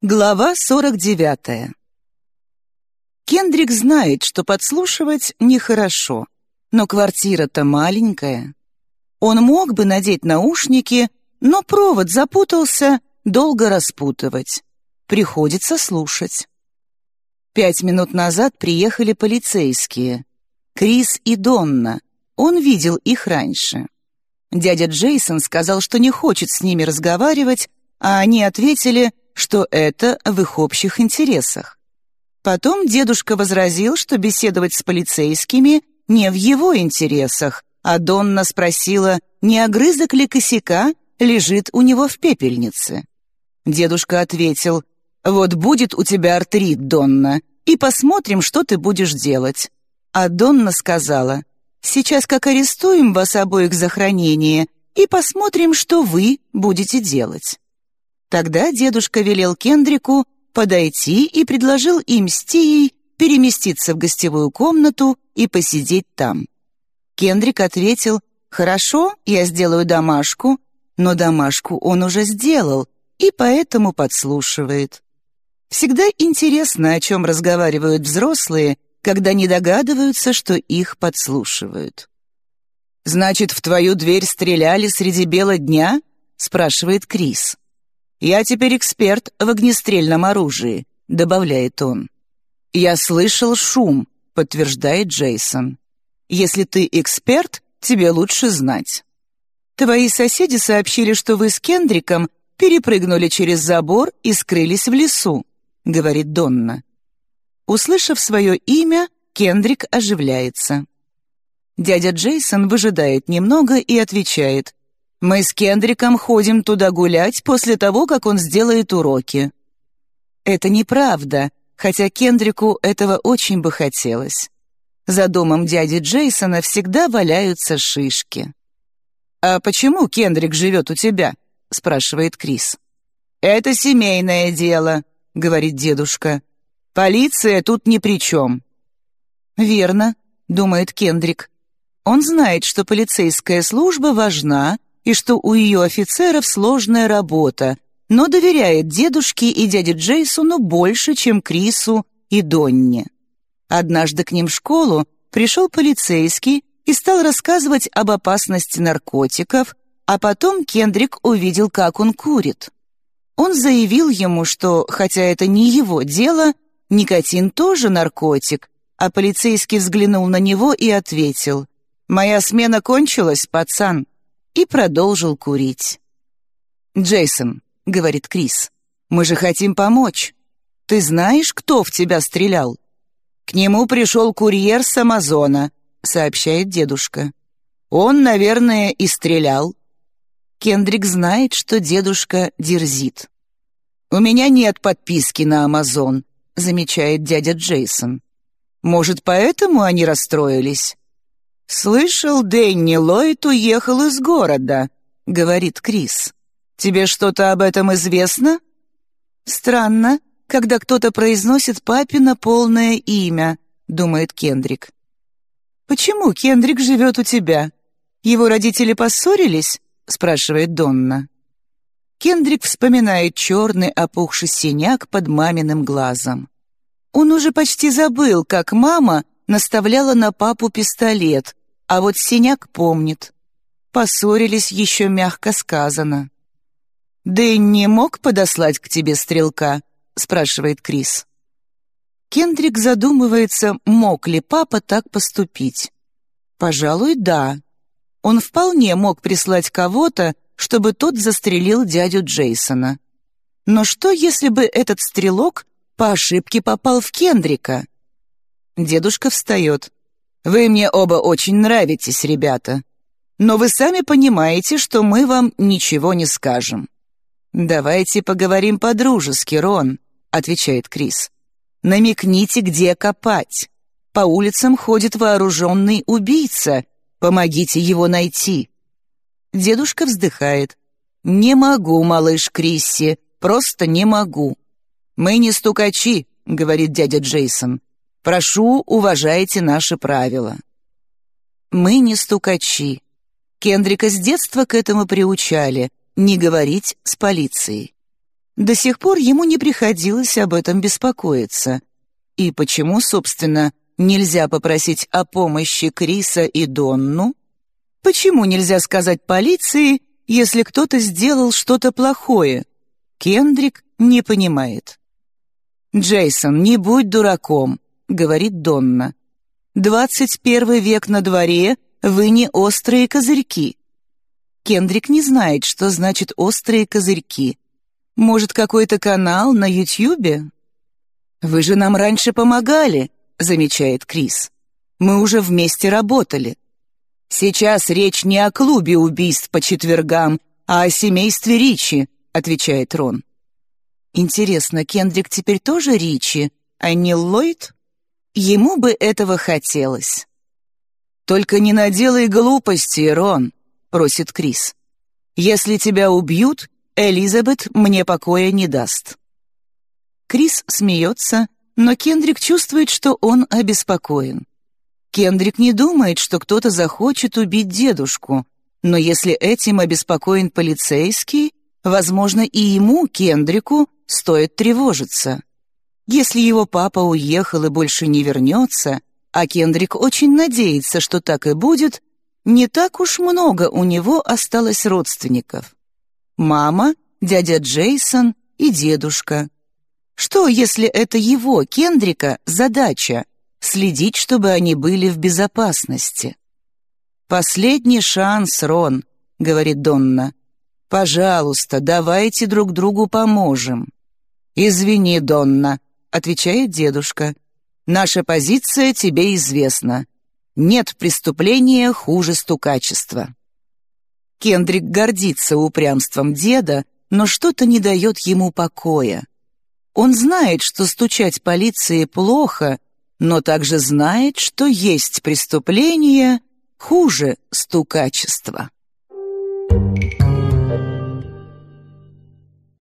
Глава 49. Кендрик знает, что подслушивать нехорошо, но квартира-то маленькая. Он мог бы надеть наушники, но провод запутался, долго распутывать. Приходится слушать. Пять минут назад приехали полицейские. Крис и Донна. Он видел их раньше. Дядя Джейсон сказал, что не хочет с ними разговаривать, а они ответили — что это в их общих интересах. Потом дедушка возразил, что беседовать с полицейскими не в его интересах, а Донна спросила, не огрызок ли косяка лежит у него в пепельнице. Дедушка ответил, «Вот будет у тебя артрит, Донна, и посмотрим, что ты будешь делать». А Донна сказала, «Сейчас как арестуем вас обоих за хранение и посмотрим, что вы будете делать». Тогда дедушка велел Кендрику подойти и предложил им с Тией переместиться в гостевую комнату и посидеть там. Кендрик ответил, «Хорошо, я сделаю домашку», но домашку он уже сделал и поэтому подслушивает. Всегда интересно, о чем разговаривают взрослые, когда не догадываются, что их подслушивают. «Значит, в твою дверь стреляли среди бела дня?» — спрашивает Крис. «Я теперь эксперт в огнестрельном оружии», — добавляет он. «Я слышал шум», — подтверждает Джейсон. «Если ты эксперт, тебе лучше знать». «Твои соседи сообщили, что вы с Кендриком перепрыгнули через забор и скрылись в лесу», — говорит Донна. Услышав свое имя, Кендрик оживляется. Дядя Джейсон выжидает немного и отвечает. Мы с Кендриком ходим туда гулять после того, как он сделает уроки». Это неправда, хотя Кендрику этого очень бы хотелось. За домом дяди Джейсона всегда валяются шишки. «А почему Кендрик живет у тебя?» — спрашивает Крис. «Это семейное дело», — говорит дедушка. «Полиция тут ни при чем». «Верно», — думает Кендрик. Он знает, что полицейская служба важна, и что у ее офицеров сложная работа, но доверяет дедушке и дяде Джейсону больше, чем Крису и Донне. Однажды к ним в школу пришел полицейский и стал рассказывать об опасности наркотиков, а потом Кендрик увидел, как он курит. Он заявил ему, что, хотя это не его дело, никотин тоже наркотик, а полицейский взглянул на него и ответил, «Моя смена кончилась, пацан и продолжил курить. «Джейсон», — говорит Крис, — «мы же хотим помочь. Ты знаешь, кто в тебя стрелял?» «К нему пришел курьер с Амазона», — сообщает дедушка. «Он, наверное, и стрелял». Кендрик знает, что дедушка дерзит. «У меня нет подписки на Амазон», — замечает дядя Джейсон. «Может, поэтому они расстроились?» «Слышал, Дэнни Ллойд уехал из города», — говорит Крис. «Тебе что-то об этом известно?» «Странно, когда кто-то произносит папина полное имя», — думает Кендрик. «Почему Кендрик живет у тебя? Его родители поссорились?» — спрашивает Донна. Кендрик вспоминает черный опухший синяк под маминым глазом. Он уже почти забыл, как мама наставляла на папу пистолет, а вот синяк помнит. Поссорились еще мягко сказано. «Дэнни мог подослать к тебе стрелка?» — спрашивает Крис. Кендрик задумывается, мог ли папа так поступить. Пожалуй, да. Он вполне мог прислать кого-то, чтобы тот застрелил дядю Джейсона. Но что, если бы этот стрелок по ошибке попал в Кендрика? Дедушка встает. Вы мне оба очень нравитесь, ребята. Но вы сами понимаете, что мы вам ничего не скажем». «Давайте поговорим по-дружески, Рон», — отвечает Крис. «Намекните, где копать. По улицам ходит вооруженный убийца. Помогите его найти». Дедушка вздыхает. «Не могу, малыш Крисси, просто не могу». «Мы не стукачи», — говорит дядя Джейсон. Прошу, уважайте наши правила». Мы не стукачи. Кендрика с детства к этому приучали, не говорить с полицией. До сих пор ему не приходилось об этом беспокоиться. И почему, собственно, нельзя попросить о помощи Криса и Донну? Почему нельзя сказать полиции, если кто-то сделал что-то плохое? Кендрик не понимает. «Джейсон, не будь дураком», — говорит Донна. «Двадцать первый век на дворе, вы не острые козырьки». Кендрик не знает, что значит «острые козырьки». Может, какой-то канал на Ютьюбе? «Вы же нам раньше помогали», — замечает Крис. «Мы уже вместе работали». «Сейчас речь не о клубе убийств по четвергам, а о семействе Ричи», — отвечает Рон. «Интересно, Кендрик теперь тоже Ричи, а не Ллойд?» Ему бы этого хотелось. «Только не наделай глупости, Рон», — просит Крис. «Если тебя убьют, Элизабет мне покоя не даст». Крис смеется, но Кендрик чувствует, что он обеспокоен. Кендрик не думает, что кто-то захочет убить дедушку, но если этим обеспокоен полицейский, возможно, и ему, Кендрику, стоит тревожиться. Если его папа уехал и больше не вернется, а Кендрик очень надеется, что так и будет, не так уж много у него осталось родственников. Мама, дядя Джейсон и дедушка. Что, если это его, Кендрика, задача — следить, чтобы они были в безопасности? «Последний шанс, Рон», — говорит Донна. «Пожалуйста, давайте друг другу поможем». «Извини, Донна», — отвечает дедушка. «Наша позиция тебе известна. Нет преступления хуже стукачества». Кендрик гордится упрямством деда, но что-то не дает ему покоя. Он знает, что стучать полиции плохо, но также знает, что есть преступление хуже стукачества.